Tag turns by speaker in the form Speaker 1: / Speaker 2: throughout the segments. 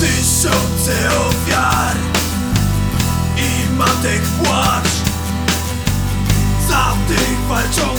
Speaker 1: Tysiące ofiar I matek płacz. Za tych walczących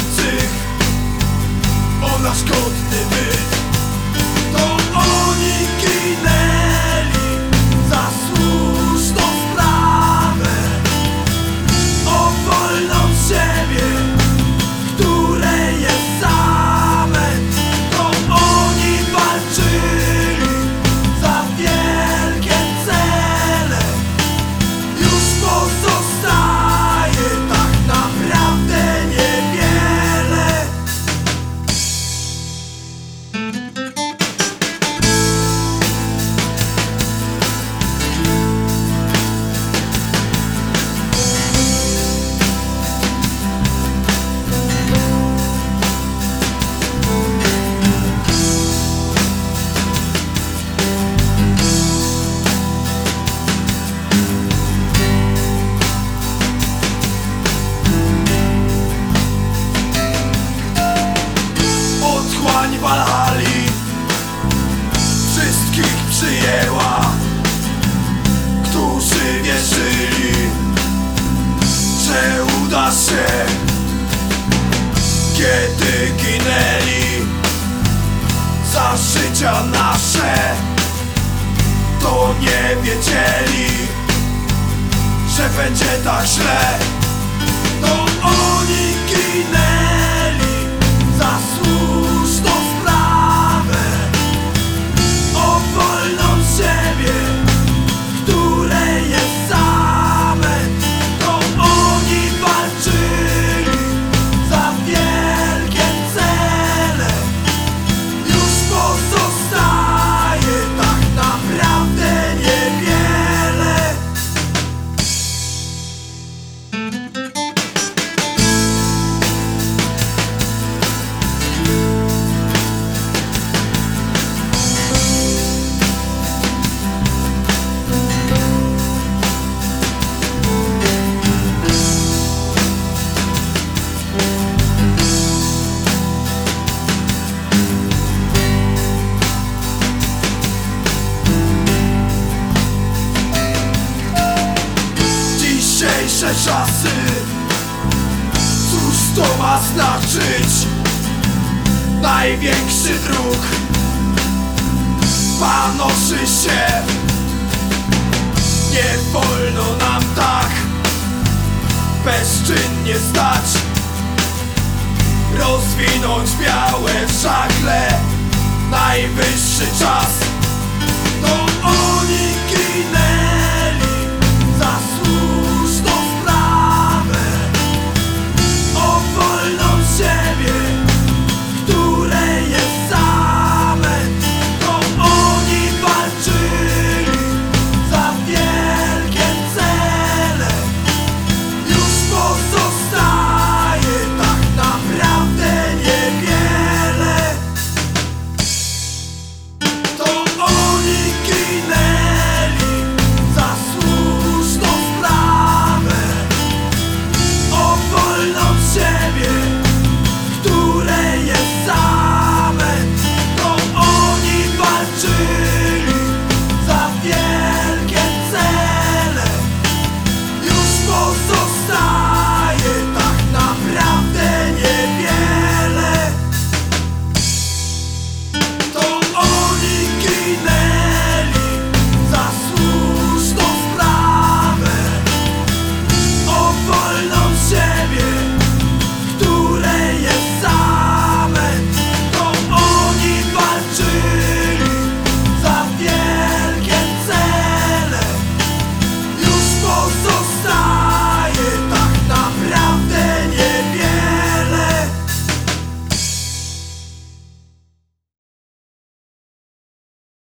Speaker 1: życia nasze To nie wiedzieli Że będzie tak źle. czasy. Cóż to ma znaczyć? Największy dróg Panoszy się. Nie wolno nam tak Bezczynnie stać. Rozwinąć białe żagle. Najwyższy czas.